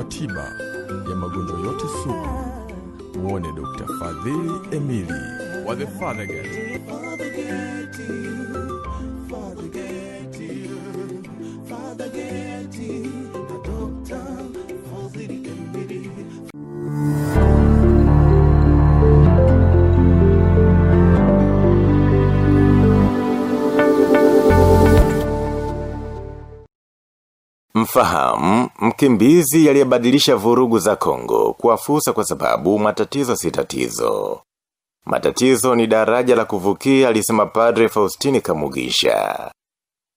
kwa tiba ya magonjwa yote sugu. Muone Dr. Fadhili Emili wa The Fathergate. Mfahamu, mkimbizi aliyebadilisha vurugu za Kongo kuwa fursa kwa sababu matatizo si tatizo. Matatizo ni daraja la kuvukia alisema padre Faustini Kamugisha.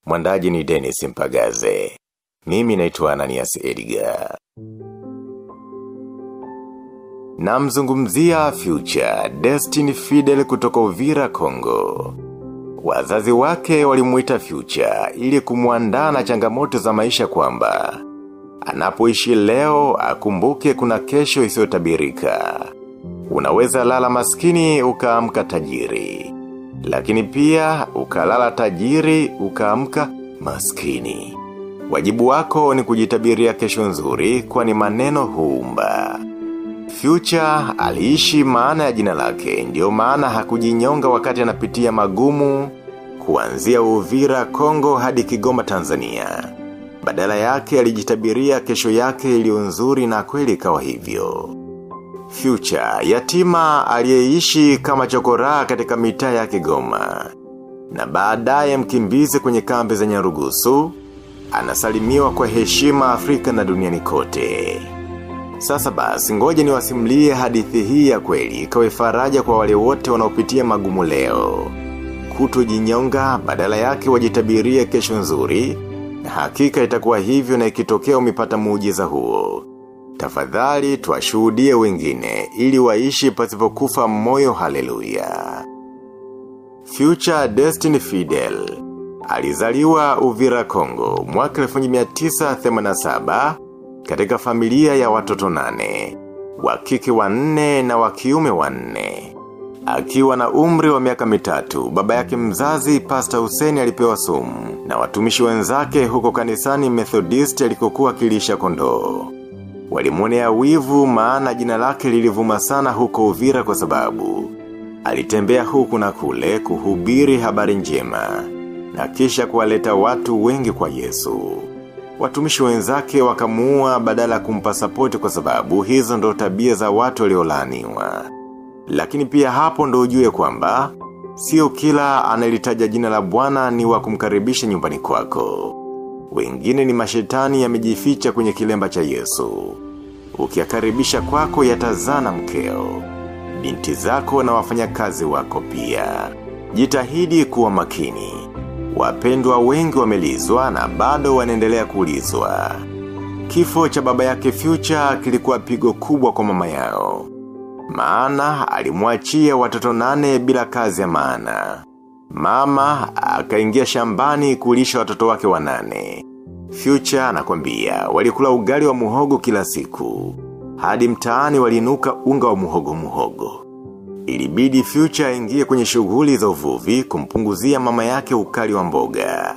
Mwandaji ni Dennis Mpagaze. Mimi naitwa Ananias Edgar. Na mzungumzia Future Destiny Fidel kutoka Uvira Kongo. Wazazi wake walimuita Future ili kumuandaa na changamoto za maisha kwamba anapoishi leo akumbuke kuna kesho isiyotabirika. Unaweza lala maskini ukaamka tajiri. Lakini pia ukalala tajiri ukaamka maskini. Wajibu wako ni kujitabiria kesho nzuri kwani maneno huumba. Future aliishi maana ya jina lake, ndio maana hakujinyonga wakati anapitia magumu kuanzia Uvira Kongo hadi Kigoma Tanzania. Badala yake alijitabiria kesho yake iliyo nzuri na kweli kawa hivyo. Future, yatima aliyeishi kama chokoraa katika mitaa ya Kigoma. Na baadaye mkimbizi kwenye kambi za Nyarugusu, anasalimiwa kwa heshima Afrika na duniani kote. Sasa basi ngoja niwasimulie hadithi hii ya kweli ikawe faraja kwa wale wote wanaopitia magumu leo. Kutojinyonga badala yake wajitabiria kesho nzuri, na hakika itakuwa hivyo na ikitokea umepata muujiza huo. Tafadhali tuwashuhudie wengine ili waishi pasipokufa moyo haleluya. Future Destiny Fidel Alizaliwa Uvira Kongo mwaka 1987 katika familia ya watoto nane, wakike wanne na wakiume wanne. Akiwa na umri wa miaka mitatu, baba yake mzazi Pastor Hussein alipewa sumu na watumishi wenzake huko kanisani Methodist alikokuwa kilisha kondoo. Walimuonea wivu maana jina lake lilivuma sana huko Uvira kwa sababu alitembea huku na kule kuhubiri habari njema na kisha kuwaleta watu wengi kwa Yesu. Watumishi wenzake wakamuua badala kumpa sapoti kwa sababu hizo ndo tabia za watu waliolaniwa. Lakini pia hapo ndo ujue kwamba, sio kila anelitaja jina la bwana ni wa kumkaribisha nyumbani kwako. Wengine ni mashetani yamejificha kwenye kilemba cha Yesu. Ukiakaribisha kwako yatazana mkeo. Binti zako na wafanyakazi wako pia. Jitahidi kuwa makini. Wapendwa wengi wamelizwa na bado wanaendelea kuulizwa Kifo cha baba yake Future kilikuwa pigo kubwa kwa mama yao. Maana alimwachia watoto nane bila kazi ya maana. Mama akaingia shambani kulisha watoto wake wanane. Future anakwambia walikula ugali wa muhogo kila siku. Hadi mtaani walinuka unga wa muhogo muhogo. Ilibidi Future aingie kwenye shughuli za uvuvi kumpunguzia mama yake ukali wa mboga.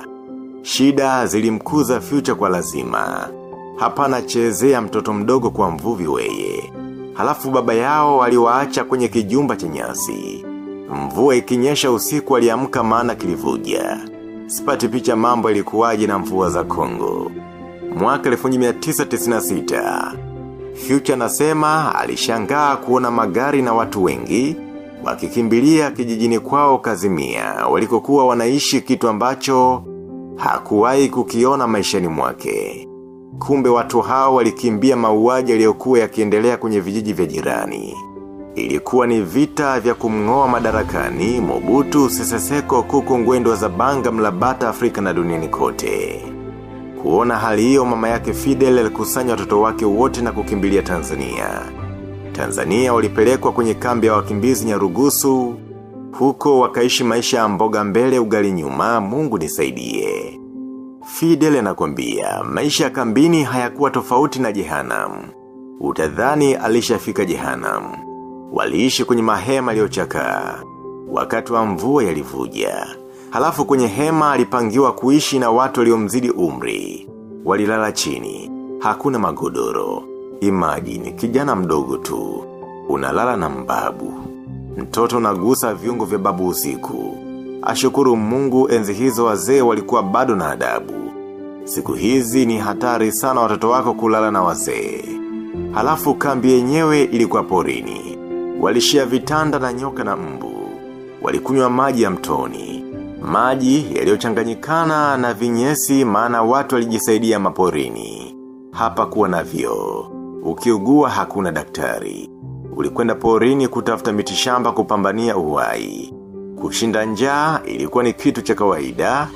Shida zilimkuza Future kwa lazima. Hapana chezea mtoto mdogo kwa mvuvi weye. Halafu baba yao aliwaacha kwenye kijumba cha nyasi. Mvua ikinyesha usiku aliamka maana kilivuja. Sipati picha mambo ilikuwaje na mvua za Kongo. Mwaka 1996. Future nasema alishangaa kuona magari na watu wengi wakikimbilia kijijini kwao kazimia walikokuwa wanaishi kitu ambacho hakuwahi kukiona maishani mwake. Kumbe watu hao walikimbia mauaji yaliyokuwa yakiendelea kwenye vijiji vya jirani. Ilikuwa ni vita vya kumngoa madarakani, Mobutu, Seseseko, kuku ngwendo za banga mlabata Afrika na duniani kote. Kuona hali hiyo mama yake Fidel alikusanya watoto wake wote na kukimbilia Tanzania. Tanzania walipelekwa kwenye kambi ya wakimbizi Nyarugusu, huko wakaishi maisha ya mboga mbele ugali nyuma, Mungu nisaidie. Fidel anakwambia maisha ya kambini hayakuwa tofauti na Jehanam. Utadhani alishafika Jehanam. Waliishi kwenye mahema yaliyochakaa. Wakati wa mvua yalivuja. Halafu kwenye hema alipangiwa kuishi na watu waliomzidi umri. Walilala chini. Hakuna magodoro. Imagine, kijana mdogo tu. Unalala na mbabu. Mtoto unagusa viungo vya babu usiku. Ashukuru mungu enzi hizo wazee walikuwa bado na adabu. Siku hizi ni hatari sana watoto wako kulala na wazee. Halafu kambi yenyewe ilikuwa porini. Walishia vitanda na nyoka na mbu. Walikunywa maji ya mtoni. Maji yaliyochanganyikana na vinyesi maana watu walijisaidia maporini. Hapa kuwa na vyo. Ukiugua hakuna daktari. Ulikwenda porini kutafuta mitishamba kupambania uhai. Kushinda njaa ilikuwa ni kitu cha kawaida.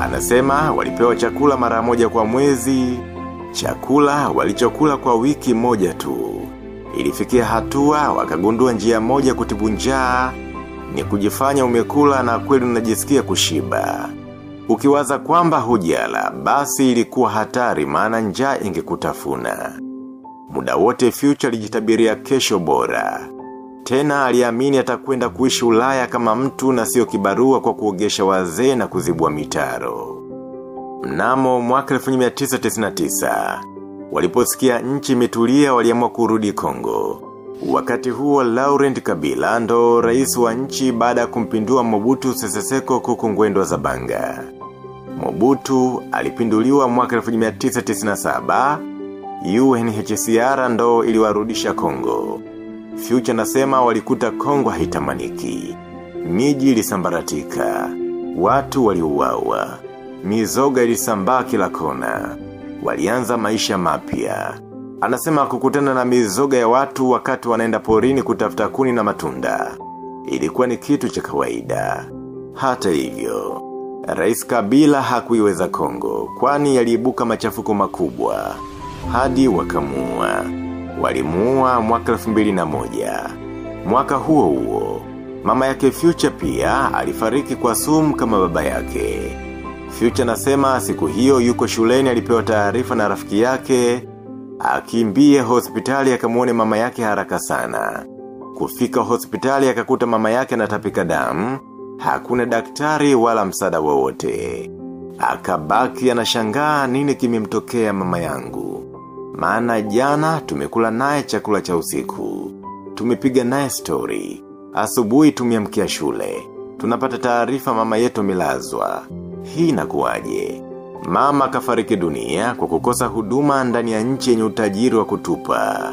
Anasema walipewa chakula mara moja kwa mwezi. Chakula walichokula kwa wiki moja tu. Ilifikia hatua wakagundua njia moja kutibu njaa ni kujifanya umekula na kweli unajisikia kushiba. Ukiwaza kwamba hujala, basi ilikuwa hatari maana njaa ingekutafuna. Muda wote future alijitabiria kesho bora. Tena aliamini atakwenda kuishi ulaya kama mtu na sio kibarua kwa kuogesha wazee na kuzibua mitaro. Mnamo mwaka 1999, waliposikia nchi imetulia waliamua kurudi Kongo. Wakati huo Laurent Kabila ndo rais wa nchi baada ya kumpindua Mobutu Sese Seko kuku ngwendo za banga. Mobutu alipinduliwa mwaka 1997, UNHCR ndo iliwarudisha Kongo. Future nasema walikuta Kongo haitamaniki. Miji ilisambaratika. Watu waliuawa. Mizoga ilisambaa kila kona. Walianza maisha mapya. Anasema kukutana na mizoga ya watu wakati wanaenda porini kutafuta kuni na matunda. Ilikuwa ni kitu cha kawaida. Hata hivyo, Rais Kabila hakuiweza Kongo, kwani yaliibuka machafuko makubwa. Hadi wakamua. Walimuua mwaka 2001. Mwaka huo huo, mama yake Future pia alifariki kwa sumu kama baba yake. Future nasema siku hiyo yuko shuleni alipewa taarifa na rafiki yake Akimbie hospitali akamuone mama yake haraka sana. Kufika hospitali akakuta mama yake anatapika damu, hakuna daktari wala msada wowote. Akabaki anashangaa nini kimemtokea mama yangu. Maana jana tumekula naye chakula cha usiku. Tumepiga naye story. Asubuhi tumeamkia shule. Tunapata taarifa mama yetu milazwa. Hii inakuwaje? Mama kafariki dunia kwa kukosa huduma ndani ya nchi yenye utajiri wa kutupa.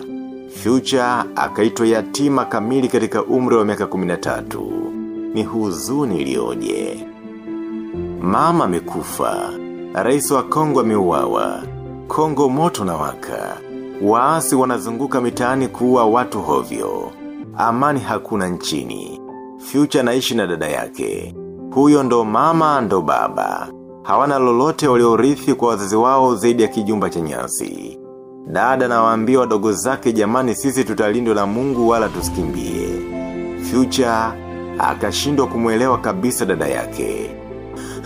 Future akaitwa yatima kamili katika umri wa miaka 13. Ni huzuni iliyoje Mama amekufa. Rais wa Kongo ameuawa. Kongo moto na waka. Waasi wanazunguka mitaani kuua watu hovyo. Amani hakuna nchini. Future naishi na dada yake. Huyo ndo mama ndo baba hawana lolote waliorithi kwa wazazi wao zaidi ya kijumba cha nyasi. Dada na waambia wadogo zake jamani sisi tutalindwa na mungu wala tusikimbie. Future, akashindwa kumwelewa kabisa dada yake.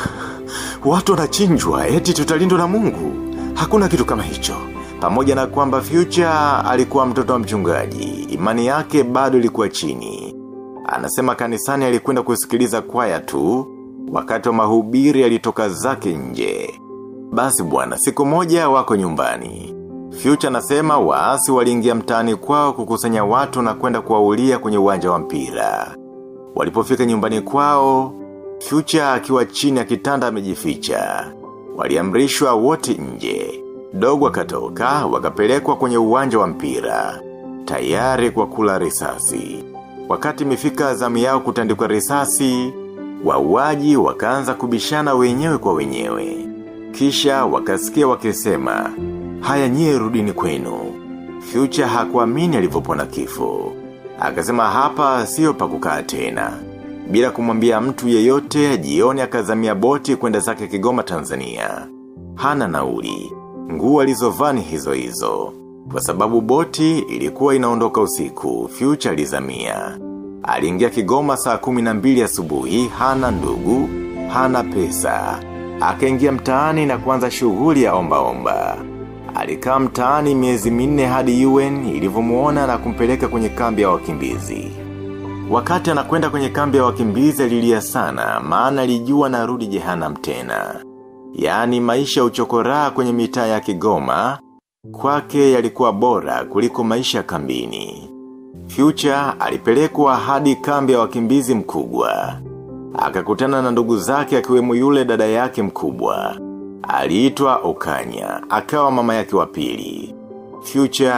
Watu wanachinjwa eti tutalindwa na mungu. Hakuna kitu kama hicho. Pamoja na kwamba Future alikuwa mtoto wa mchungaji, imani yake bado ilikuwa chini. Anasema kanisani alikwenda kusikiliza kwaya tu, wakati wa mahubiri alitoka zake nje. Basi bwana, siku moja wako nyumbani. Future anasema waasi waliingia mtaani kwao kukusanya watu na kwenda kuwaulia kwenye uwanja wa mpira. Walipofika nyumbani kwao, Future akiwa chini ya kitanda amejificha. Waliamrishwa wote nje. Dogo akatoka wakapelekwa kwenye uwanja wa mpira. Tayari kwa kula risasi. Wakati imefika zamu yao kutandikwa risasi, wauaji wakaanza kubishana wenyewe kwa wenyewe. Kisha wakasikia wakisema, haya nyie rudini kwenu. Future hakuamini alivyopona kifo. Akasema hapa sio pa kukaa tena. Bila kumwambia mtu yeyote, jioni akazamia boti kwenda zake Kigoma Tanzania. Hana nauli. Nguo alizovani hizo hizo. Kwa sababu boti ilikuwa inaondoka usiku, Future alizamia. Aliingia Kigoma saa kumi na mbili asubuhi, hana ndugu, hana pesa. Akaingia mtaani na kuanza shughuli ya omba omba. Alikaa mtaani miezi minne hadi UN ilivyomuona na kumpeleka kwenye kambi ya wakimbizi. Wakati anakwenda kwenye kambi ya wakimbizi alilia sana, maana alijua narudi jehana mtena Yaani maisha uchokoraa kwenye mitaa ya Kigoma, kwake yalikuwa bora kuliko maisha kambini. Future alipelekwa hadi kambi ya wakimbizi mkubwa. Akakutana na ndugu zake akiwemo yule dada yake mkubwa. Aliitwa Okanya, akawa mama yake wa pili. Future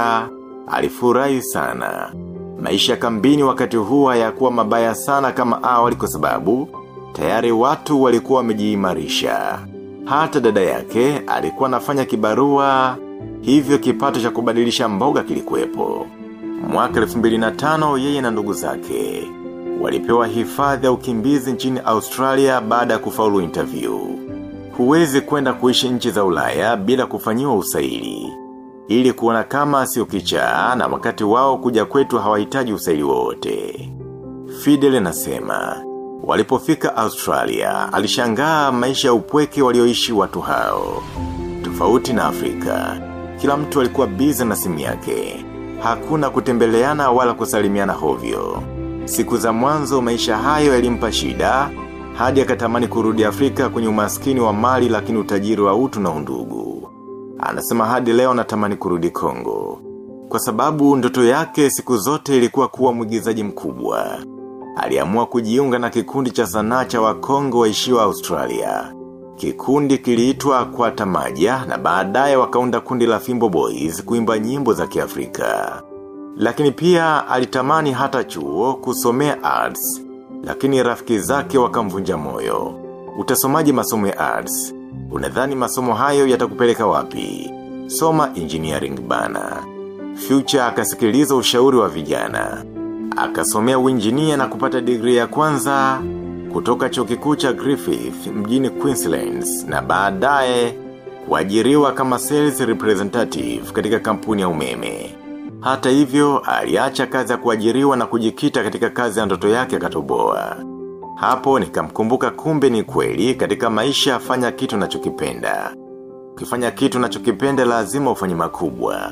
alifurahi sana. Maisha kambini wakati huu hayakuwa mabaya sana kama awali kwa sababu tayari watu walikuwa wamejiimarisha. Hata dada yake alikuwa anafanya kibarua, hivyo kipato cha kubadilisha mboga kilikuwepo. Mwaka 2005 yeye na ndugu zake walipewa hifadhi ya ukimbizi nchini Australia baada ya kufaulu interview. Huwezi kwenda kuishi nchi za Ulaya bila kufanyiwa usaili. Ili kuona kama sio kichaa na wakati wao kuja kwetu hawahitaji usaili wote. Fidel anasema walipofika Australia alishangaa maisha ya upweke walioishi watu hao. Tofauti na Afrika, kila mtu alikuwa biza na simu yake. Hakuna kutembeleana wala kusalimiana hovyo. Siku za mwanzo maisha hayo yalimpa shida, hadi akatamani kurudi Afrika kwenye umaskini wa mali lakini utajiri wa utu na undugu. Anasema hadi leo anatamani kurudi Kongo. Kwa sababu ndoto yake siku zote ilikuwa kuwa mwigizaji mkubwa. Aliamua kujiunga na kikundi cha sanaa cha wa Kongo waishiwa Australia. Kikundi kiliitwa kwa tamaja na baadaye wakaunda kundi la Fimbo Boys kuimba nyimbo za kiafrika. Lakini pia alitamani hata chuo kusomea arts, lakini rafiki zake wakamvunja moyo. Utasomaji masomo ya arts, unadhani masomo hayo yatakupeleka wapi? Soma engineering bana. Future akasikiliza ushauri wa vijana. Akasomea uinjinia na kupata degree ya kwanza kutoka chuo kikuu cha Griffith mjini Queensland na baadaye kuajiriwa kama sales representative katika kampuni ya umeme. Hata hivyo, aliacha kazi ya kuajiriwa na kujikita katika kazi ya ndoto yake akatoboa. Hapo nikamkumbuka kumbe ni kweli katika maisha afanya kitu nachokipenda. Ukifanya kitu nachokipenda lazima ufanye makubwa.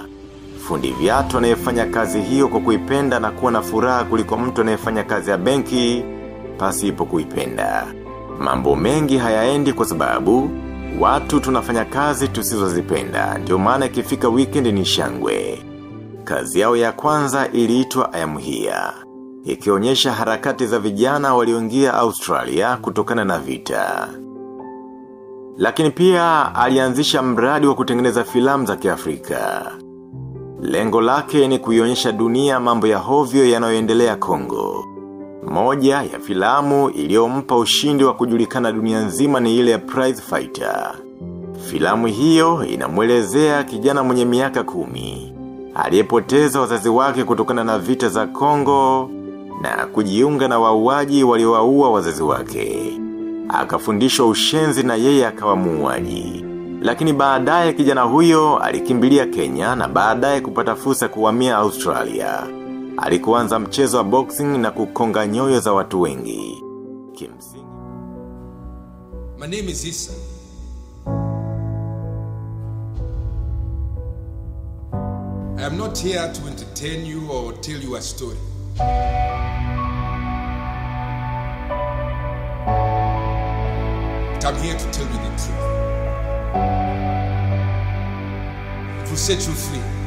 Fundi viatu anayefanya kazi hiyo kwa kuipenda na kuwa na furaha kuliko mtu anayefanya kazi ya benki pasipo kuipenda. Mambo mengi hayaendi kwa sababu watu tunafanya kazi tusizozipenda. Ndio maana ikifika weekend ni shangwe. Kazi yao ya kwanza iliitwa ayamuhia. Ikionyesha harakati za vijana walioingia Australia kutokana na vita. Lakini pia alianzisha mradi wa kutengeneza filamu za kiafrika. Lengo lake ni kuionyesha dunia mambo ya hovyo yanayoendelea Kongo. Moja ya filamu iliyompa ushindi wa kujulikana dunia nzima ni ile ya Prize Fighter. Filamu hiyo inamwelezea kijana mwenye miaka kumi. Aliyepoteza wazazi wake kutokana na vita za Kongo na kujiunga na wauaji waliowaua wazazi wake. Akafundishwa ushenzi na yeye akawa muuaji. Lakini baadaye kijana huyo alikimbilia Kenya na baadaye kupata fursa kuhamia Australia. Alikuanza mchezo wa boxing na kukonga nyoyo za watu wengi. Kimsingi. My name is Issa. I am not here to entertain you or tell you a story. But I'm here to tell you the truth. To set you free.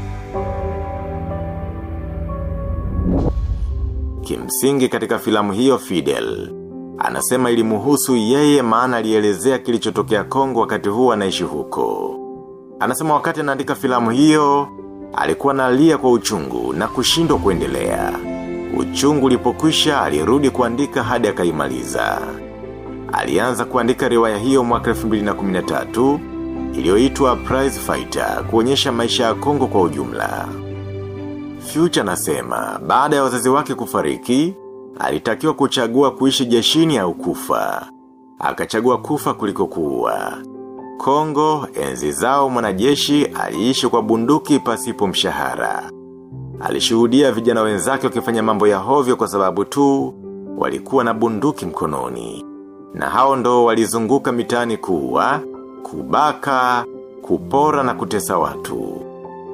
Kimsingi katika filamu hiyo Fidel. Anasema ilimuhusu yeye maana alielezea kilichotokea Kongo wakati huo anaishi huko. Anasema wakati anaandika filamu hiyo, alikuwa analia kwa uchungu na kushindwa kuendelea. Uchungu ulipokwisha alirudi kuandika hadi akaimaliza. Alianza kuandika riwaya hiyo mwaka 2013 iliyoitwa Prize Fighter kuonyesha maisha ya Kongo kwa ujumla. Future anasema baada ya wazazi wake kufariki, alitakiwa kuchagua kuishi jeshini au kufa. Akachagua kufa kuliko kuua. Kongo, enzi zao mwanajeshi aliishi kwa bunduki pasipo mshahara. Alishuhudia vijana wenzake wakifanya mambo ya hovyo kwa sababu tu walikuwa na bunduki mkononi. Na hao ndo walizunguka mitaani kuua, kubaka, kupora na kutesa watu.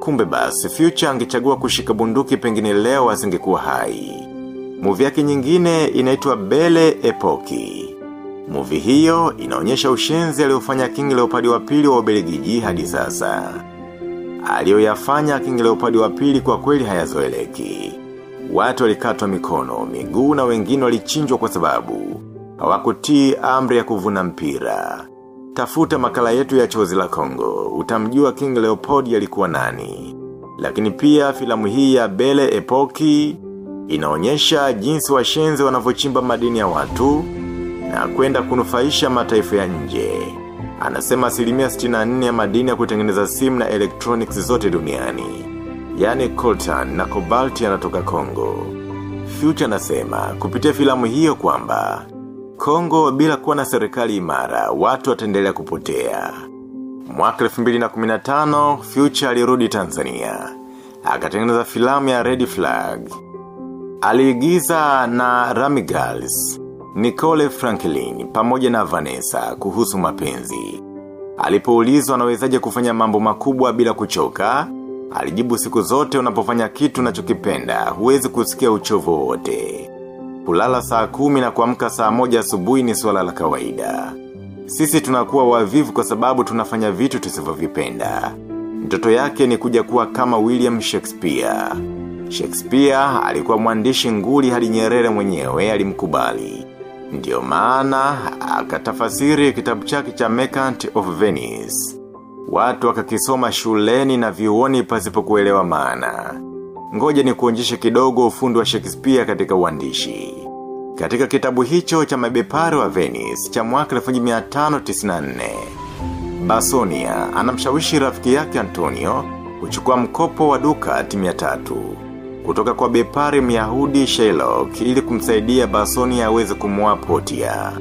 Kumbe basi, Future angechagua kushika bunduki pengine leo asingekuwa hai. Muvi yake nyingine inaitwa Bele Epoki. Muvi hiyo inaonyesha ushenzi aliofanya King upadi wa pili wa Ubelgiji hadi sasa. Aliyoyafanya King upadi wa pili kwa kweli hayazoeleki. Watu walikatwa mikono, miguu na wengine walichinjwa kwa sababu hawakutii amri ya kuvuna mpira. Tafuta makala yetu ya chozi la Kongo, utamjua King Leopold alikuwa nani. Lakini pia filamu hii ya Bele Epoki inaonyesha jinsi washenzi wanavyochimba madini ya watu na kwenda kunufaisha mataifa ya nje. Anasema asilimia 64 ya madini ya kutengeneza simu na electronics zote duniani. Yani coltan na cobalt yanatoka Kongo. Future anasema kupitia filamu hiyo kwamba Kongo bila kuwa na serikali imara, watu wataendelea kupotea. Mwaka 2015, Future alirudi Tanzania. Akatengeneza filamu ya Red Flag. Aliigiza na Rami Girls, Nicole Franklin, pamoja na Vanessa kuhusu mapenzi. Alipoulizwa anawezaje kufanya mambo makubwa bila kuchoka, alijibu siku zote unapofanya kitu unachokipenda huwezi kusikia uchovu wote. Kulala saa kumi na kuamka saa moja asubuhi ni swala la kawaida. Sisi tunakuwa wavivu kwa sababu tunafanya vitu tusivyovipenda. Ndoto yake ni kuja kuwa kama William Shakespeare. Shakespeare alikuwa mwandishi nguli hadi nyerere mwenyewe alimkubali. Ndiyo maana akatafasiri kitabu chake cha Merchant of Venice. Watu wakakisoma shuleni na viuoni pasipo kuelewa maana. Ngoja ni kuonjeshe kidogo ufundi wa Shakespeare katika uandishi. Katika kitabu hicho cha mabepari wa Venice cha mwaka 1594, Basonia anamshawishi rafiki yake Antonio kuchukua mkopo wa duka timia tatu. Kutoka kwa bepari myahudi Sherlock ili kumsaidia Basonia aweze kumua potia.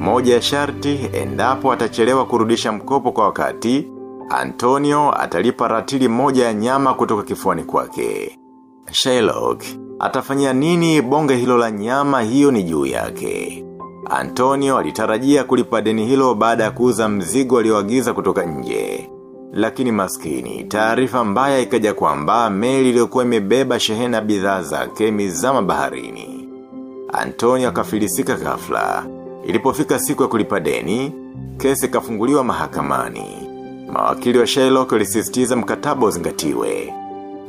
Moja ya sharti, endapo atachelewa kurudisha mkopo kwa wakati, Antonio atalipa ratili moja ya nyama kutoka kifuani kwake. Sherlock, atafanya nini bonge hilo la nyama hiyo ni juu yake. Antonio alitarajia kulipa deni hilo baada ya kuuza mzigo alioagiza kutoka nje. Lakini maskini, taarifa mbaya ikaja kwamba meli iliyokuwa imebeba shehena bidhaa zake mizama baharini. Antonio akafilisika ghafla. Ilipofika siku ya kulipa deni, kesi kafunguliwa mahakamani. Mawakili wa Sherlock walisisitiza mkataba uzingatiwe.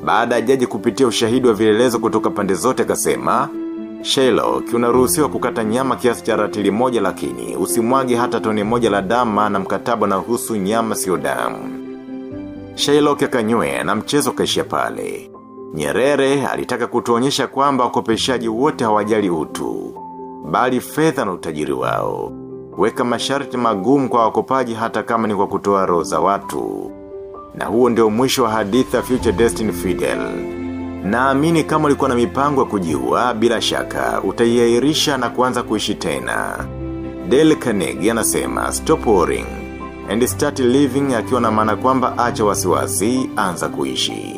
Baada ya jaji kupitia ushahidi wa vilelezo kutoka pande zote kasema, Sherlock unaruhusiwa kukata nyama kiasi cha ratili moja lakini usimwage hata tone moja la dama na mkataba na husu nyama sio damu. Sherlock akanywea na mchezo kaishia pale. Nyerere alitaka kutuonyesha kwamba wakopeshaji wote hawajali utu, bali fedha na utajiri wao. Weka masharti magumu kwa wakopaji hata kama ni kwa kutoa roho watu. Na huo ndio mwisho wa hadithi ya Future Destiny Fidel. Naamini kama ulikuwa na mipango ya kujiua bila shaka utaiairisha na kuanza kuishi tena. Dale Carnegie anasema stop worrying and start living akiwa na maana kwamba acha wasiwasi anza kuishi.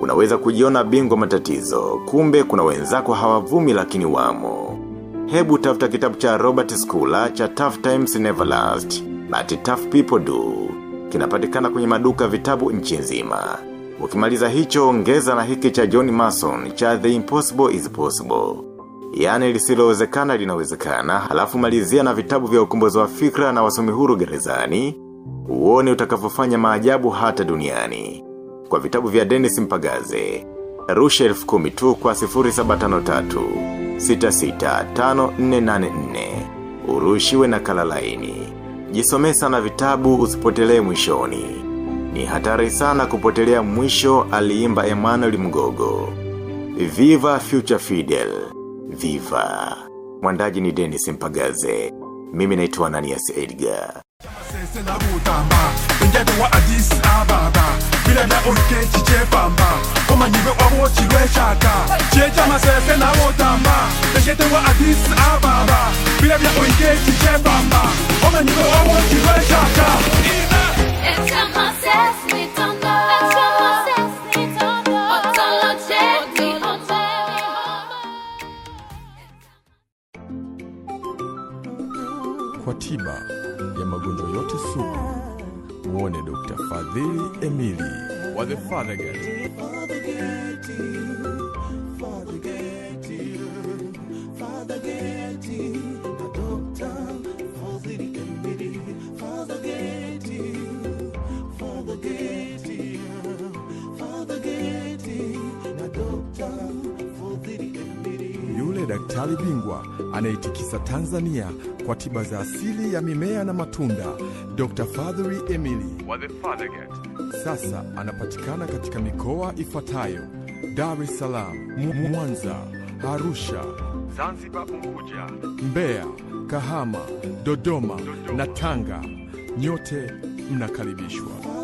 Unaweza kujiona bingwa matatizo, kumbe kuna wenzako hawavumi lakini wamo. Hebu tafuta kitabu cha Robert Schooler cha Tough Times Never Last, but Tough People Do. Kinapatikana kwenye maduka vitabu nchi nzima. Ukimaliza hicho ongeza na hiki cha John Mason cha The Impossible is Possible. Yani lisilowezekana linawezekana, halafu malizia na vitabu vya ukombozi wa fikra na wasomi huru gerezani, uone utakavyofanya maajabu hata duniani. Kwa vitabu vya Dennis Mpagaze, rusha elfu tu kwa 0753 665484 urushiwe na kalalaini. Jisome sana vitabu usipotelee mwishoni. Ni hatari sana kupotelea mwisho aliimba Emmanuel Mgogo. Viva Future Fidel. Viva. Mwandaji ni Dennis Mpagaze. Mimi naitwa Ananias Edgar. Daktari bingwa anayetikisa Tanzania kwa tiba za asili ya mimea na matunda, Dr. Fadhili Emili wa The Fatherget. Sasa anapatikana katika mikoa ifuatayo: Dar es Salaam, Mwanza, Arusha, Zanzibar, Unguja, Mbeya, Kahama, Dodoma Dodoma na Tanga. Nyote mnakaribishwa.